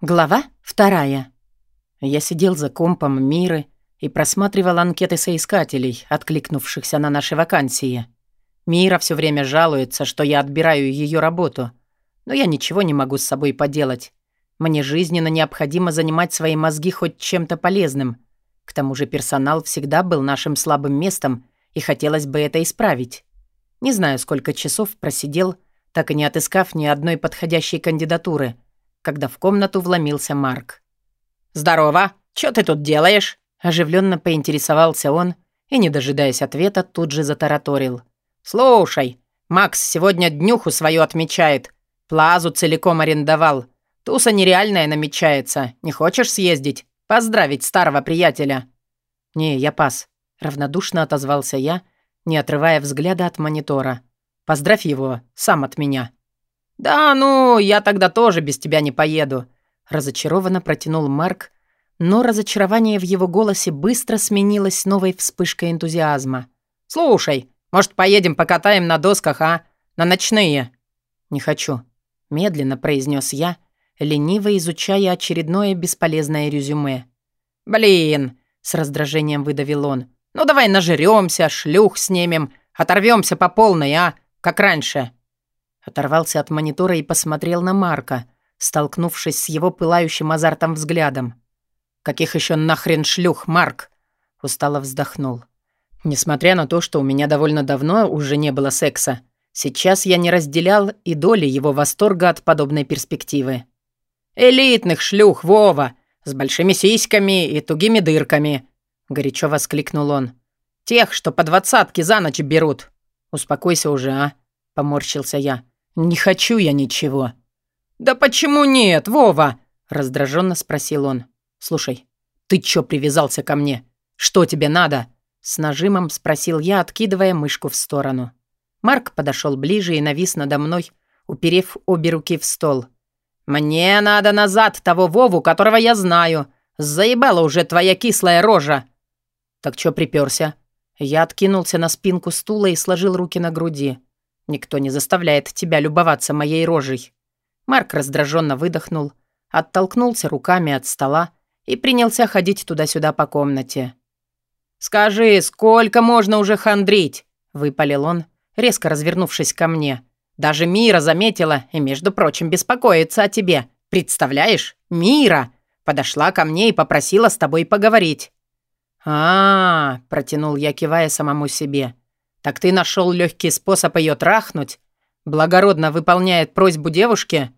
Глава вторая. Я сидел за компом Миры и просматривал анкеты соискателей, откликнувшихся на наши вакансии. Мира все время жалуется, что я отбираю ее работу, но я ничего не могу с собой поделать. Мне жизненно необходимо занимать свои мозги хоть чем-то полезным. К тому же персонал всегда был нашим слабым местом, и хотелось бы это исправить. Не знаю, сколько часов просидел, так и не отыскав ни одной подходящей кандидатуры — когда в комнату вломился Марк. «Здорово! Чё ты тут делаешь?» Оживленно поинтересовался он и, не дожидаясь ответа, тут же затараторил. «Слушай, Макс сегодня днюху свою отмечает. Плазу целиком арендовал. Туса нереальная намечается. Не хочешь съездить? Поздравить старого приятеля?» «Не, я пас», — равнодушно отозвался я, не отрывая взгляда от монитора. «Поздравь его, сам от меня». «Да ну, я тогда тоже без тебя не поеду», — разочарованно протянул Марк, но разочарование в его голосе быстро сменилось новой вспышкой энтузиазма. «Слушай, может, поедем покатаем на досках, а? На ночные?» «Не хочу», — медленно произнес я, лениво изучая очередное бесполезное резюме. «Блин!» — с раздражением выдавил он. «Ну давай нажрёмся, шлюх снимем, оторвёмся по полной, а? Как раньше». Оторвался от монитора и посмотрел на Марка, столкнувшись с его пылающим азартом взглядом. «Каких еще нахрен шлюх, Марк?» Устало вздохнул. Несмотря на то, что у меня довольно давно уже не было секса, сейчас я не разделял и доли его восторга от подобной перспективы. «Элитных шлюх, Вова! С большими сиськами и тугими дырками!» — горячо воскликнул он. «Тех, что по двадцатке за ночь берут!» «Успокойся уже, а!» — поморщился я. «Не хочу я ничего». «Да почему нет, Вова?» — раздраженно спросил он. «Слушай, ты чё привязался ко мне? Что тебе надо?» С нажимом спросил я, откидывая мышку в сторону. Марк подошел ближе и навис надо мной, уперев обе руки в стол. «Мне надо назад того Вову, которого я знаю. Заебала уже твоя кислая рожа». «Так чё припёрся?» Я откинулся на спинку стула и сложил руки на груди. Никто не заставляет тебя любоваться моей рожей». Марк раздраженно выдохнул, оттолкнулся руками от стола и принялся ходить туда-сюда по комнате. «Скажи, сколько можно уже хандрить?» — выпалил он, резко развернувшись ко мне. «Даже Мира заметила и, между прочим, беспокоится о тебе. Представляешь? Мира!» Подошла ко мне и попросила с тобой поговорить. «А-а-а», протянул я, кивая самому себе. «Так ты нашел легкий способ ее трахнуть? Благородно выполняет просьбу девушки?»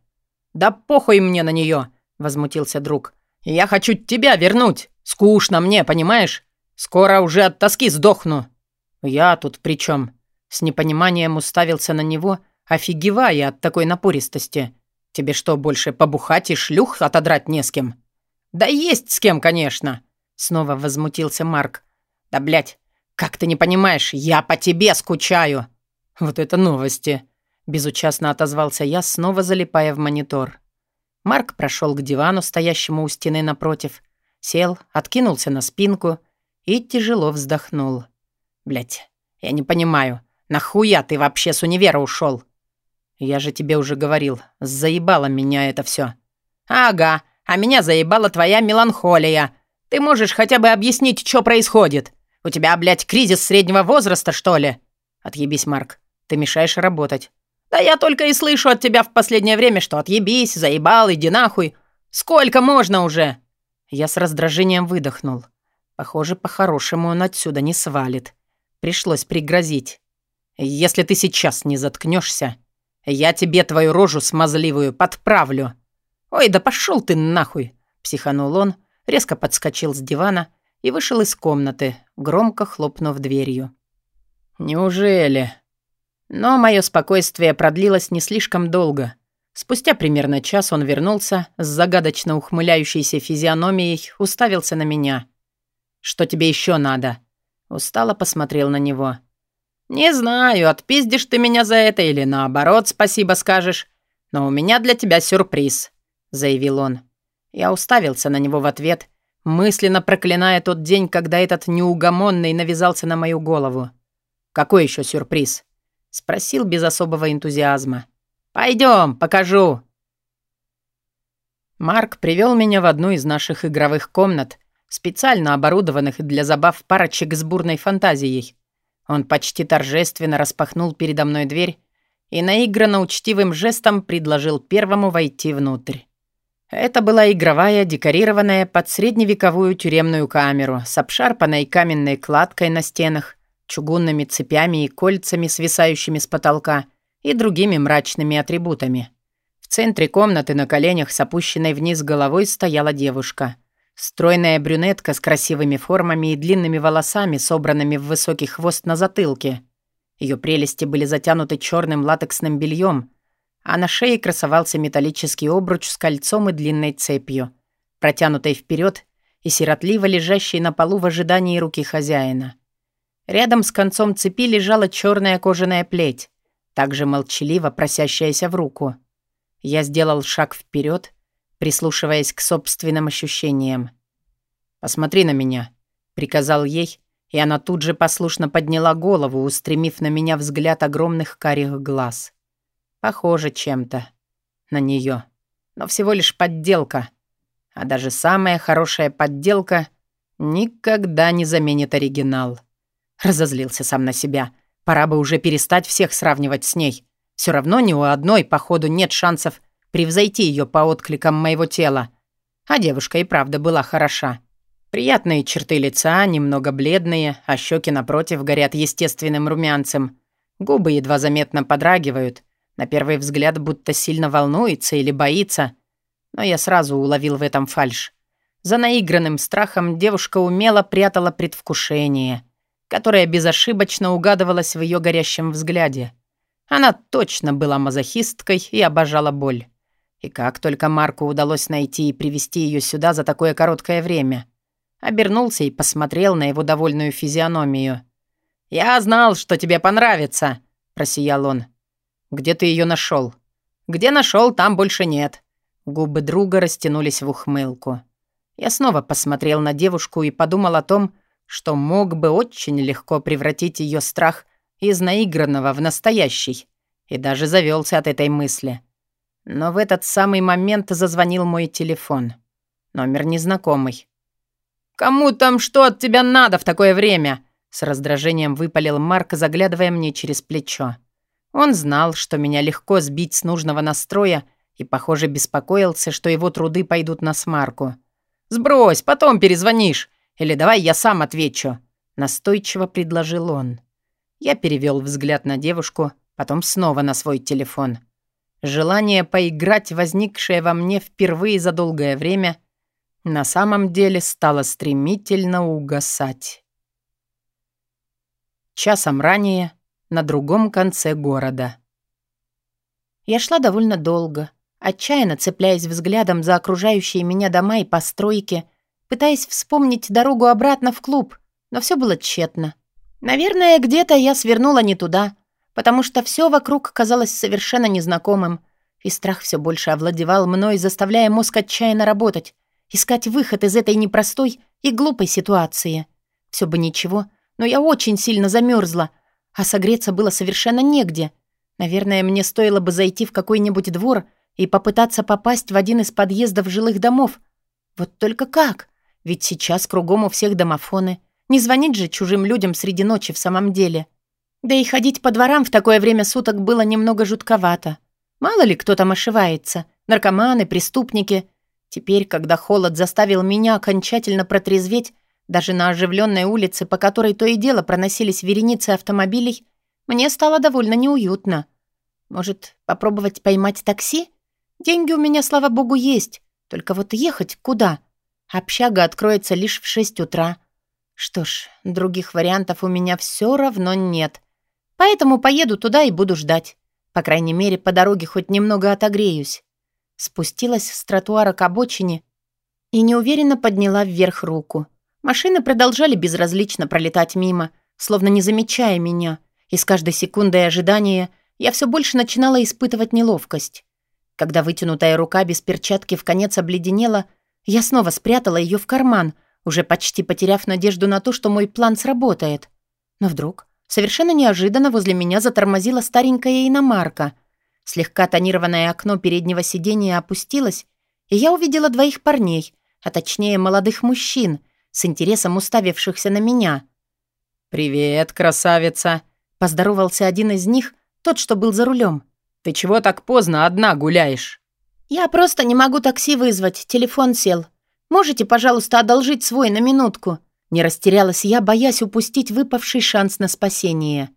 «Да похуй мне на нее!» — возмутился друг. «Я хочу тебя вернуть! Скучно мне, понимаешь? Скоро уже от тоски сдохну!» «Я тут при чем? С непониманием уставился на него, офигевая от такой напористости. «Тебе что, больше побухать и шлюх отодрать не с кем?» «Да есть с кем, конечно!» Снова возмутился Марк. «Да, блядь, «Как ты не понимаешь, я по тебе скучаю!» «Вот это новости!» Безучастно отозвался я, снова залипая в монитор. Марк прошел к дивану, стоящему у стены напротив, сел, откинулся на спинку и тяжело вздохнул. Блять, я не понимаю, нахуя ты вообще с универа ушел? Я же тебе уже говорил, заебало меня это все. Ага, а меня заебала твоя меланхолия. Ты можешь хотя бы объяснить, что происходит? У тебя, блядь, кризис среднего возраста, что ли?» «Отъебись, Марк. Ты мешаешь работать». «Да я только и слышу от тебя в последнее время, что отъебись, заебал, иди нахуй. Сколько можно уже?» Я с раздражением выдохнул. Похоже, по-хорошему он отсюда не свалит. Пришлось пригрозить. «Если ты сейчас не заткнешься, я тебе твою рожу смазливую подправлю». «Ой, да пошел ты нахуй!» — психанул он, резко подскочил с дивана и вышел из комнаты, громко хлопнув дверью. «Неужели?» Но мое спокойствие продлилось не слишком долго. Спустя примерно час он вернулся, с загадочно ухмыляющейся физиономией уставился на меня. «Что тебе еще надо?» Устало посмотрел на него. «Не знаю, отпиздишь ты меня за это или наоборот спасибо скажешь, но у меня для тебя сюрприз», — заявил он. Я уставился на него в ответ мысленно проклиная тот день, когда этот неугомонный навязался на мою голову. «Какой еще сюрприз?» — спросил без особого энтузиазма. «Пойдем, покажу». Марк привел меня в одну из наших игровых комнат, специально оборудованных для забав парочек с бурной фантазией. Он почти торжественно распахнул передо мной дверь и наигранно учтивым жестом предложил первому войти внутрь. Это была игровая, декорированная под средневековую тюремную камеру с обшарпанной каменной кладкой на стенах, чугунными цепями и кольцами, свисающими с потолка, и другими мрачными атрибутами. В центре комнаты на коленях с опущенной вниз головой стояла девушка. Стройная брюнетка с красивыми формами и длинными волосами, собранными в высокий хвост на затылке. Ее прелести были затянуты черным латексным бельем, а на шее красовался металлический обруч с кольцом и длинной цепью, протянутой вперед и сиротливо лежащей на полу в ожидании руки хозяина. Рядом с концом цепи лежала черная кожаная плеть, также молчаливо просящаяся в руку. Я сделал шаг вперед, прислушиваясь к собственным ощущениям. «Посмотри на меня», — приказал ей, и она тут же послушно подняла голову, устремив на меня взгляд огромных карих глаз. Похоже чем-то на нее, но всего лишь подделка. А даже самая хорошая подделка никогда не заменит оригинал. Разозлился сам на себя. Пора бы уже перестать всех сравнивать с ней. Все равно ни у одной, походу, нет шансов превзойти ее по откликам моего тела. А девушка и правда была хороша. Приятные черты лица, немного бледные, а щеки напротив горят естественным румянцем. Губы едва заметно подрагивают. На первый взгляд будто сильно волнуется или боится. Но я сразу уловил в этом фальшь. За наигранным страхом девушка умело прятала предвкушение — которая безошибочно угадывалась в ее горящем взгляде. Она точно была мазохисткой и обожала боль. И как только Марку удалось найти и привести ее сюда за такое короткое время. Обернулся и посмотрел на его довольную физиономию. «Я знал, что тебе понравится», — просиял он. «Где ты ее нашел?» «Где нашел, там больше нет». Губы друга растянулись в ухмылку. Я снова посмотрел на девушку и подумал о том, что мог бы очень легко превратить ее страх из наигранного в настоящий, и даже завелся от этой мысли. Но в этот самый момент зазвонил мой телефон. Номер незнакомый. «Кому там что от тебя надо в такое время?» С раздражением выпалил Марк, заглядывая мне через плечо. Он знал, что меня легко сбить с нужного настроя и, похоже, беспокоился, что его труды пойдут на смарку. «Сбрось, потом перезвонишь. Или давай я сам отвечу», — настойчиво предложил он. Я перевел взгляд на девушку, потом снова на свой телефон. Желание поиграть, возникшее во мне впервые за долгое время, на самом деле стало стремительно угасать. Часом ранее, на другом конце города. Я шла довольно долго, отчаянно цепляясь взглядом за окружающие меня дома и постройки — пытаясь вспомнить дорогу обратно в клуб, но все было тщетно. Наверное, где-то я свернула не туда, потому что все вокруг казалось совершенно незнакомым, и страх все больше овладевал мной, заставляя мозг отчаянно работать, искать выход из этой непростой и глупой ситуации. Все бы ничего, но я очень сильно замерзла, а согреться было совершенно негде. Наверное, мне стоило бы зайти в какой-нибудь двор и попытаться попасть в один из подъездов жилых домов. Вот только как? Ведь сейчас кругом у всех домофоны. Не звонить же чужим людям среди ночи в самом деле. Да и ходить по дворам в такое время суток было немного жутковато. Мало ли кто там ошивается. Наркоманы, преступники. Теперь, когда холод заставил меня окончательно протрезветь, даже на оживленной улице, по которой то и дело проносились вереницы автомобилей, мне стало довольно неуютно. Может, попробовать поймать такси? Деньги у меня, слава богу, есть. Только вот ехать куда? — Общага откроется лишь в шесть утра. Что ж, других вариантов у меня все равно нет. Поэтому поеду туда и буду ждать. По крайней мере, по дороге хоть немного отогреюсь. Спустилась с тротуара к обочине и неуверенно подняла вверх руку. Машины продолжали безразлично пролетать мимо, словно не замечая меня, и с каждой секундой ожидания я все больше начинала испытывать неловкость. Когда вытянутая рука без перчатки в конец обледенела — я снова спрятала ее в карман, уже почти потеряв надежду на то, что мой план сработает. Но вдруг, совершенно неожиданно, возле меня затормозила старенькая иномарка. Слегка тонированное окно переднего сиденья опустилось, и я увидела двоих парней, а точнее молодых мужчин, с интересом уставившихся на меня. «Привет, красавица!» — поздоровался один из них, тот, что был за рулем. «Ты чего так поздно одна гуляешь?» «Я просто не могу такси вызвать, телефон сел. Можете, пожалуйста, одолжить свой на минутку?» Не растерялась я, боясь упустить выпавший шанс на спасение.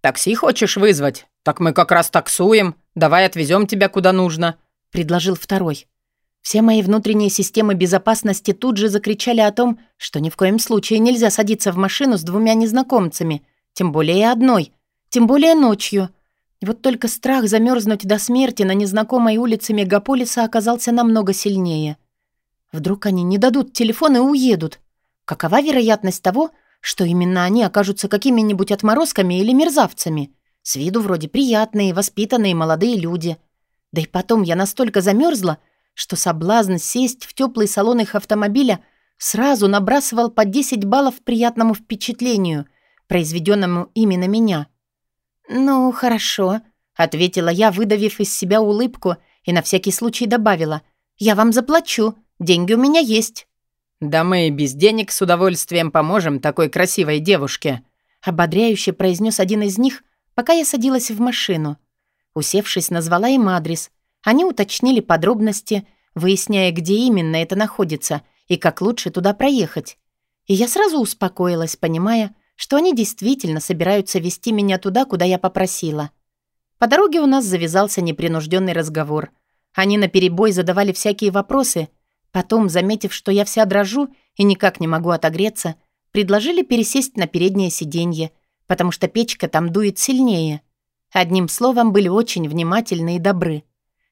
«Такси хочешь вызвать? Так мы как раз таксуем. Давай отвезем тебя куда нужно», — предложил второй. Все мои внутренние системы безопасности тут же закричали о том, что ни в коем случае нельзя садиться в машину с двумя незнакомцами, тем более одной, тем более ночью. И вот только страх замерзнуть до смерти на незнакомой улице мегаполиса оказался намного сильнее. Вдруг они не дадут телефон и уедут. Какова вероятность того, что именно они окажутся какими-нибудь отморозками или мерзавцами? С виду вроде приятные, воспитанные молодые люди. Да и потом я настолько замерзла, что соблазн сесть в теплый салон их автомобиля сразу набрасывал по 10 баллов приятному впечатлению, произведенному именно меня. «Ну, хорошо», — ответила я, выдавив из себя улыбку, и на всякий случай добавила. «Я вам заплачу, деньги у меня есть». «Да мы и без денег с удовольствием поможем такой красивой девушке», — ободряюще произнес один из них, пока я садилась в машину. Усевшись, назвала им адрес. Они уточнили подробности, выясняя, где именно это находится и как лучше туда проехать. И я сразу успокоилась, понимая, что они действительно собираются вести меня туда, куда я попросила. По дороге у нас завязался непринужденный разговор. Они наперебой задавали всякие вопросы — Потом, заметив, что я вся дрожу и никак не могу отогреться, предложили пересесть на переднее сиденье, потому что печка там дует сильнее. Одним словом, были очень внимательны и добры.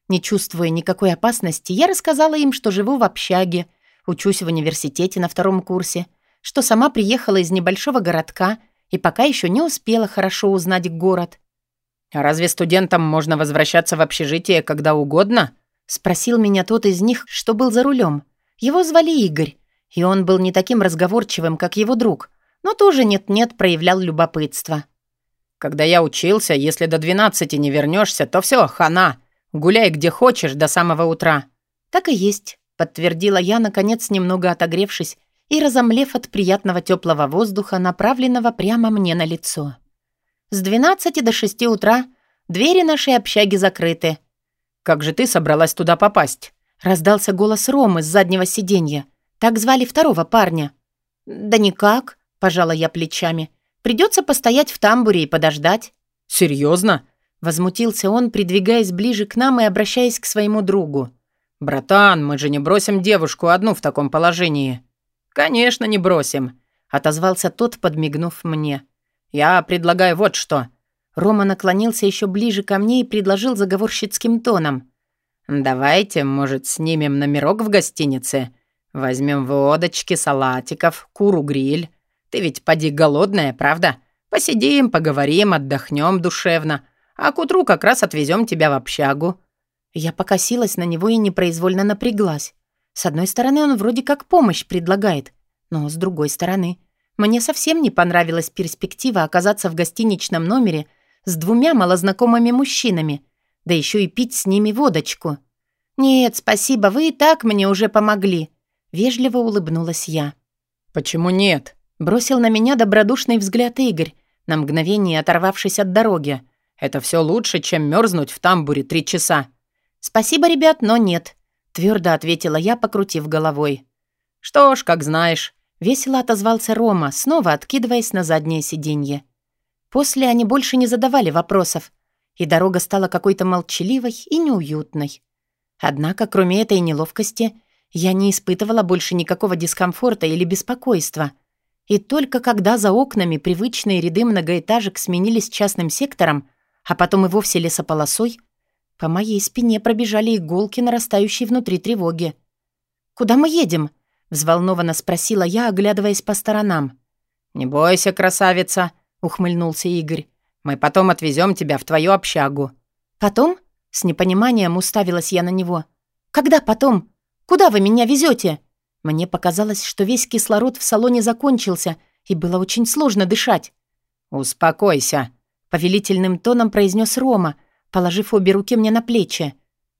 Не чувствуя никакой опасности, я рассказала им, что живу в общаге, учусь в университете на втором курсе, что сама приехала из небольшого городка и пока еще не успела хорошо узнать город. «А разве студентам можно возвращаться в общежитие когда угодно?» Спросил меня тот из них, что был за рулем. Его звали Игорь, и он был не таким разговорчивым, как его друг, но тоже нет-нет проявлял любопытство. «Когда я учился, если до двенадцати не вернешься, то все, хана. Гуляй где хочешь до самого утра». «Так и есть», — подтвердила я, наконец, немного отогревшись и разомлев от приятного теплого воздуха, направленного прямо мне на лицо. «С двенадцати до шести утра двери нашей общаги закрыты. «Как же ты собралась туда попасть?» Раздался голос Ромы с заднего сиденья. Так звали второго парня. «Да никак», — пожала я плечами. «Придется постоять в тамбуре и подождать». «Серьезно?» — возмутился он, придвигаясь ближе к нам и обращаясь к своему другу. «Братан, мы же не бросим девушку одну в таком положении». «Конечно, не бросим», — отозвался тот, подмигнув мне. «Я предлагаю вот что. Рома наклонился еще ближе ко мне и предложил заговорщицким тоном. «Давайте, может, снимем номерок в гостинице? Возьмем водочки, салатиков, куру-гриль. Ты ведь поди голодная, правда? Посидим, поговорим, отдохнем душевно. А к утру как раз отвезем тебя в общагу». Я покосилась на него и непроизвольно напряглась. С одной стороны, он вроде как помощь предлагает, но с другой стороны, мне совсем не понравилась перспектива оказаться в гостиничном номере — с двумя малознакомыми мужчинами, да еще и пить с ними водочку. «Нет, спасибо, вы и так мне уже помогли», — вежливо улыбнулась я. «Почему нет?» — бросил на меня добродушный взгляд Игорь, на мгновение оторвавшись от дороги. «Это все лучше, чем мерзнуть в тамбуре три часа». «Спасибо, ребят, но нет», — твердо ответила я, покрутив головой. «Что ж, как знаешь», — весело отозвался Рома, снова откидываясь на заднее сиденье. После они больше не задавали вопросов, и дорога стала какой-то молчаливой и неуютной. Однако, кроме этой неловкости, я не испытывала больше никакого дискомфорта или беспокойства. И только когда за окнами привычные ряды многоэтажек сменились частным сектором, а потом и вовсе лесополосой, по моей спине пробежали иголки, нарастающей внутри тревоги. «Куда мы едем?» — взволнованно спросила я, оглядываясь по сторонам. «Не бойся, красавица!» — ухмыльнулся Игорь. «Мы потом отвезем тебя в твою общагу». «Потом?» — с непониманием уставилась я на него. «Когда потом? Куда вы меня везете? Мне показалось, что весь кислород в салоне закончился, и было очень сложно дышать. «Успокойся», — повелительным тоном произнес Рома, положив обе руки мне на плечи.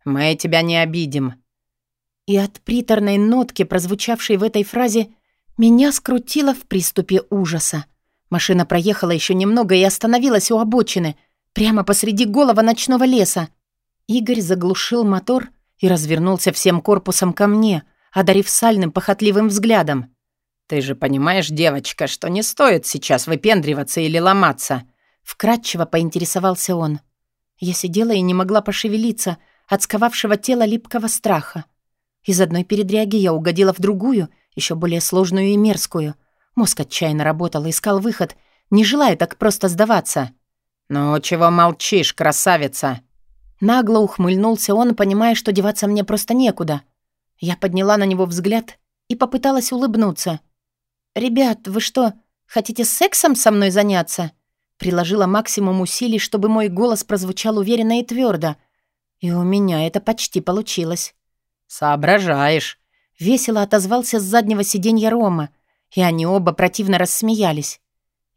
«Мы тебя не обидим». И от приторной нотки, прозвучавшей в этой фразе, меня скрутило в приступе ужаса. Машина проехала еще немного и остановилась у обочины, прямо посреди голого ночного леса. Игорь заглушил мотор и развернулся всем корпусом ко мне, одарив сальным похотливым взглядом. «Ты же понимаешь, девочка, что не стоит сейчас выпендриваться или ломаться?» Вкратчиво поинтересовался он. Я сидела и не могла пошевелиться от сковавшего тела липкого страха. Из одной передряги я угодила в другую, еще более сложную и мерзкую. Мозг отчаянно работал, искал выход, не желая так просто сдаваться. «Ну, чего молчишь, красавица?» Нагло ухмыльнулся он, понимая, что деваться мне просто некуда. Я подняла на него взгляд и попыталась улыбнуться. «Ребят, вы что, хотите сексом со мной заняться?» Приложила максимум усилий, чтобы мой голос прозвучал уверенно и твердо. И у меня это почти получилось. «Соображаешь!» Весело отозвался с заднего сиденья Рома, и они оба противно рассмеялись.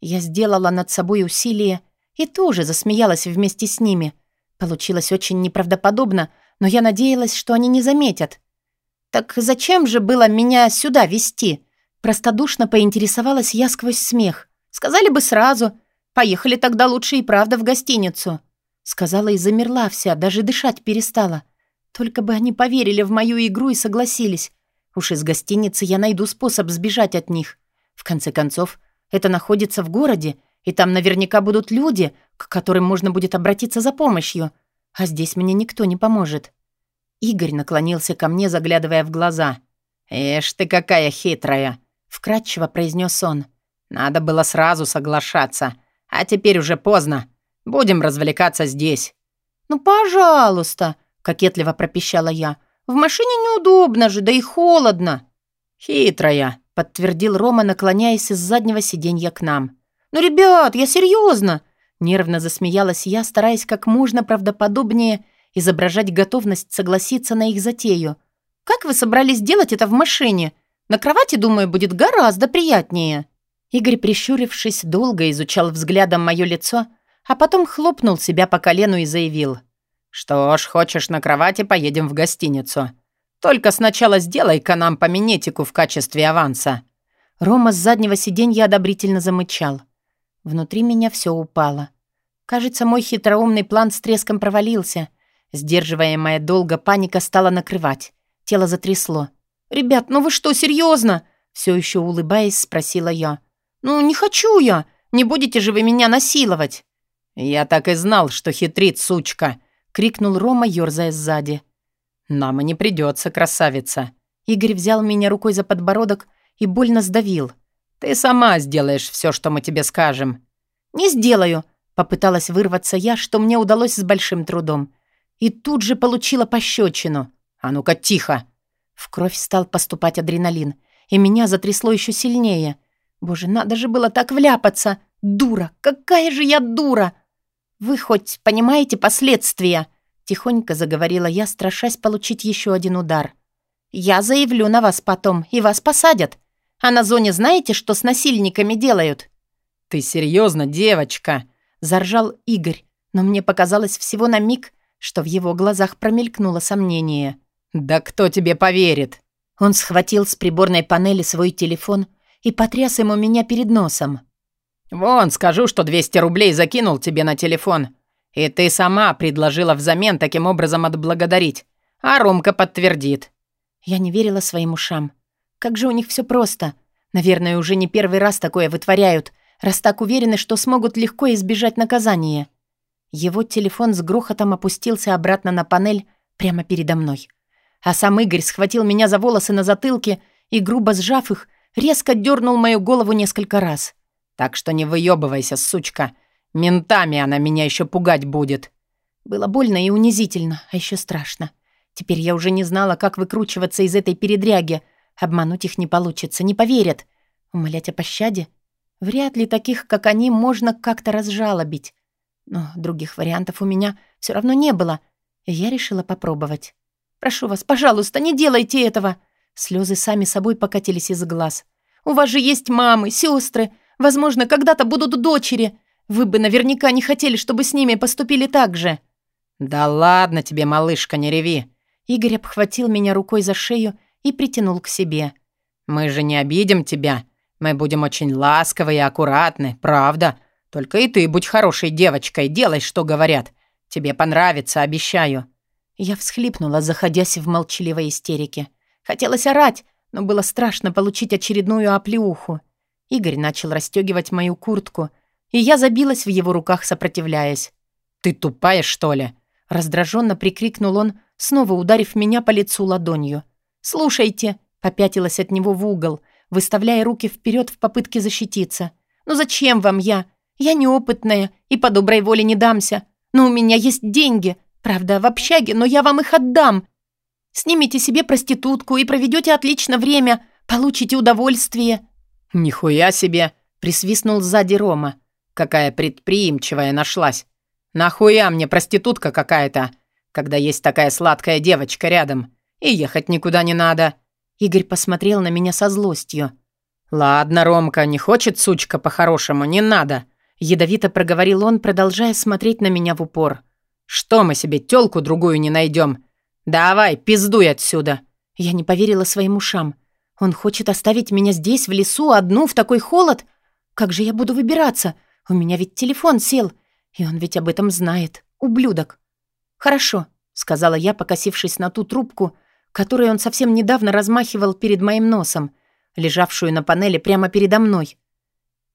Я сделала над собой усилие и тоже засмеялась вместе с ними. Получилось очень неправдоподобно, но я надеялась, что они не заметят. «Так зачем же было меня сюда вести? Простодушно поинтересовалась я сквозь смех. «Сказали бы сразу. Поехали тогда лучше и правда в гостиницу». Сказала и замерла вся, даже дышать перестала. Только бы они поверили в мою игру и согласились. Уж из гостиницы я найду способ сбежать от них. В конце концов, это находится в городе, и там наверняка будут люди, к которым можно будет обратиться за помощью. А здесь мне никто не поможет. Игорь наклонился ко мне, заглядывая в глаза. «Эш ты какая хитрая!» вкратчиво произнес он. «Надо было сразу соглашаться. А теперь уже поздно. Будем развлекаться здесь». «Ну, пожалуйста», — кокетливо пропищала я. «В машине неудобно же, да и холодно». «Хитрая», — подтвердил Рома, наклоняясь из заднего сиденья к нам. «Ну, ребят, я серьезно!» Нервно засмеялась я, стараясь как можно правдоподобнее изображать готовность согласиться на их затею. «Как вы собрались делать это в машине? На кровати, думаю, будет гораздо приятнее». Игорь, прищурившись, долго изучал взглядом мое лицо, а потом хлопнул себя по колену и заявил. «Что ж, хочешь на кровати, поедем в гостиницу. Только сначала сделай-ка нам по минетику в качестве аванса». Рома с заднего сиденья одобрительно замычал. Внутри меня все упало. Кажется, мой хитроумный план с треском провалился. Сдерживаемая долго паника стала накрывать. Тело затрясло. «Ребят, ну вы что, серьезно? Все еще улыбаясь, спросила я. «Ну, не хочу я. Не будете же вы меня насиловать?» «Я так и знал, что хитрит сучка!» — крикнул Рома, ерзая сзади. «Нам и не придется, красавица!» Игорь взял меня рукой за подбородок и больно сдавил. «Ты сама сделаешь все, что мы тебе скажем». «Не сделаю!» — попыталась вырваться я, что мне удалось с большим трудом. И тут же получила пощечину. «А ну-ка, тихо!» В кровь стал поступать адреналин, и меня затрясло еще сильнее. Боже, надо же было так вляпаться! Дура! Какая же я дура! Вы хоть понимаете последствия? Тихонько заговорила я, страшась получить еще один удар. Я заявлю на вас потом, и вас посадят. А на зоне знаете, что с насильниками делают? Ты серьезно, девочка? Заржал Игорь, но мне показалось всего на миг, что в его глазах промелькнуло сомнение. «Да кто тебе поверит?» Он схватил с приборной панели свой телефон и потряс ему меня перед носом. «Вон, скажу, что 200 рублей закинул тебе на телефон. И ты сама предложила взамен таким образом отблагодарить. А Ромка подтвердит». Я не верила своим ушам. Как же у них все просто. Наверное, уже не первый раз такое вытворяют, раз так уверены, что смогут легко избежать наказания. Его телефон с грохотом опустился обратно на панель прямо передо мной. А сам Игорь схватил меня за волосы на затылке и, грубо сжав их, резко дернул мою голову несколько раз. «Так что не выебывайся, сучка. Ментами она меня еще пугать будет». Было больно и унизительно, а еще страшно. Теперь я уже не знала, как выкручиваться из этой передряги. Обмануть их не получится, не поверят. Умолять о пощаде? Вряд ли таких, как они, можно как-то разжалобить. Но других вариантов у меня все равно не было, я решила попробовать. Прошу вас, пожалуйста, не делайте этого!» Слезы сами собой покатились из глаз. «У вас же есть мамы, сестры. Возможно, когда-то будут дочери. Вы бы наверняка не хотели, чтобы с ними поступили так же». «Да ладно тебе, малышка, не реви. Игорь обхватил меня рукой за шею и притянул к себе. «Мы же не обидим тебя. Мы будем очень ласковы и аккуратны, правда. Только и ты будь хорошей девочкой, делай, что говорят. Тебе понравится, обещаю». Я всхлипнула, заходясь в молчаливой истерике. Хотелось орать, но было страшно получить очередную оплеуху. Игорь начал расстегивать мою куртку, и я забилась в его руках, сопротивляясь. «Ты тупая, что ли?» Раздраженно прикрикнул он, снова ударив меня по лицу ладонью. «Слушайте», — попятилась от него в угол, выставляя руки вперед в попытке защититься. «Ну зачем вам я? Я неопытная и по доброй воле не дамся. Но у меня есть деньги, правда, в общаге, но я вам их отдам. Снимите себе проститутку и проведете отлично время, получите удовольствие». «Нихуя себе!» — присвистнул сзади Рома. «Какая предприимчивая нашлась! Нахуя мне проститутка какая-то, когда есть такая сладкая девочка рядом, и ехать никуда не надо?» Игорь посмотрел на меня со злостью. «Ладно, Ромка, не хочет сучка по-хорошему, не надо. Ядовито проговорил он, продолжая смотреть на меня в упор. «Что мы себе тёлку другую не найдем? Давай, пиздуй отсюда!» Я не поверила своим ушам. Он хочет оставить меня здесь, в лесу, одну, в такой холод? Как же я буду выбираться? У меня ведь телефон сел. И он ведь об этом знает. Ублюдок. «Хорошо», — сказала я, покосившись на ту трубку, которую он совсем недавно размахивал перед моим носом, лежавшую на панели прямо передо мной.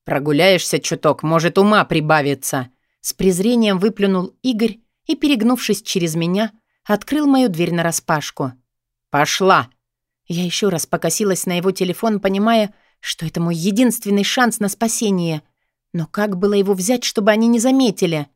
«Прогуляешься чуток, может, ума прибавится!» С презрением выплюнул Игорь и, перегнувшись через меня, открыл мою дверь нараспашку. «Пошла!» Я еще раз покосилась на его телефон, понимая, что это мой единственный шанс на спасение. Но как было его взять, чтобы они не заметили?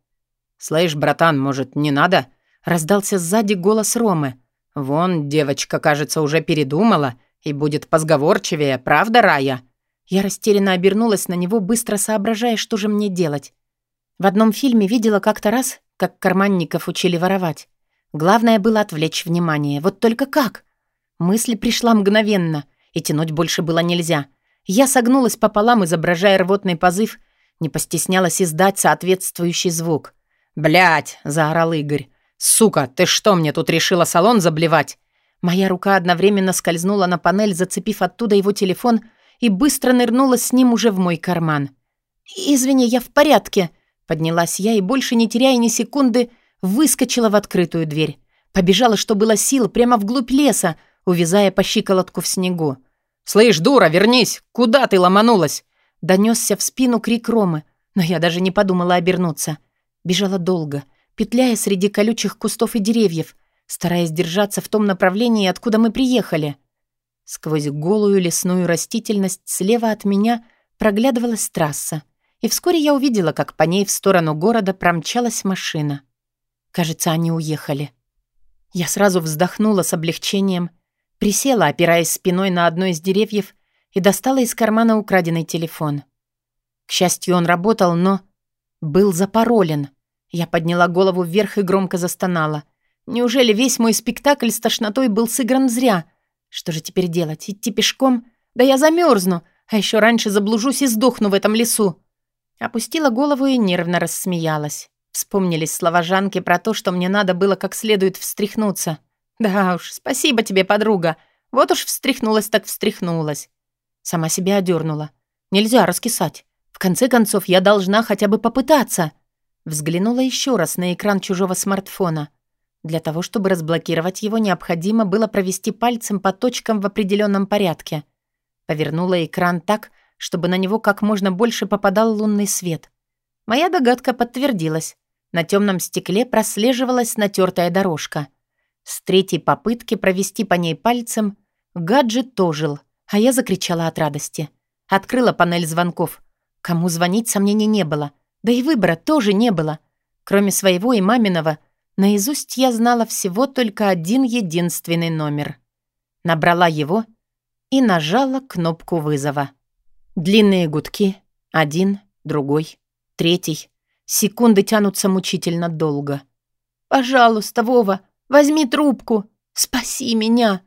«Слышь, братан, может, не надо?» Раздался сзади голос Ромы. «Вон, девочка, кажется, уже передумала и будет позговорчивее, правда, Рая?» Я растерянно обернулась на него, быстро соображая, что же мне делать. В одном фильме видела как-то раз, как карманников учили воровать. Главное было отвлечь внимание. Вот только как? Мысль пришла мгновенно, и тянуть больше было нельзя. Я согнулась пополам, изображая рвотный позыв, не постеснялась издать соответствующий звук. «Блядь!» — заорал Игорь. «Сука, ты что, мне тут решила салон заблевать?» Моя рука одновременно скользнула на панель, зацепив оттуда его телефон — и быстро нырнула с ним уже в мой карман. «Извини, я в порядке», — поднялась я и, больше не теряя ни секунды, выскочила в открытую дверь. Побежала, что было сил, прямо вглубь леса, увязая по щиколотку в снегу. «Слышь, дура, вернись! Куда ты ломанулась?» Донесся в спину крик Ромы, но я даже не подумала обернуться. Бежала долго, петляя среди колючих кустов и деревьев, стараясь держаться в том направлении, откуда мы приехали. Сквозь голую лесную растительность слева от меня проглядывалась трасса, и вскоре я увидела, как по ней в сторону города промчалась машина. Кажется, они уехали. Я сразу вздохнула с облегчением, присела, опираясь спиной на одно из деревьев, и достала из кармана украденный телефон. К счастью, он работал, но был запаролен. Я подняла голову вверх и громко застонала. Неужели весь мой спектакль с тошнотой был сыгран зря — что же теперь делать? Идти пешком? Да я замерзну, а еще раньше заблужусь и сдохну в этом лесу. Опустила голову и нервно рассмеялась. Вспомнились слова Жанки про то, что мне надо было как следует встряхнуться. Да уж, спасибо тебе, подруга. Вот уж встряхнулась так встряхнулась. Сама себя одернула. Нельзя раскисать. В конце концов, я должна хотя бы попытаться. Взглянула еще раз на экран чужого смартфона — для того, чтобы разблокировать его, необходимо было провести пальцем по точкам в определенном порядке. Повернула экран так, чтобы на него как можно больше попадал лунный свет. Моя догадка подтвердилась. На темном стекле прослеживалась натертая дорожка. С третьей попытки провести по ней пальцем гаджет ожил, а я закричала от радости. Открыла панель звонков. Кому звонить сомнений не было. Да и выбора тоже не было. Кроме своего и маминого — Наизусть я знала всего только один единственный номер. Набрала его и нажала кнопку вызова. Длинные гудки. Один, другой, третий. Секунды тянутся мучительно долго. «Пожалуйста, Вова, возьми трубку. Спаси меня!»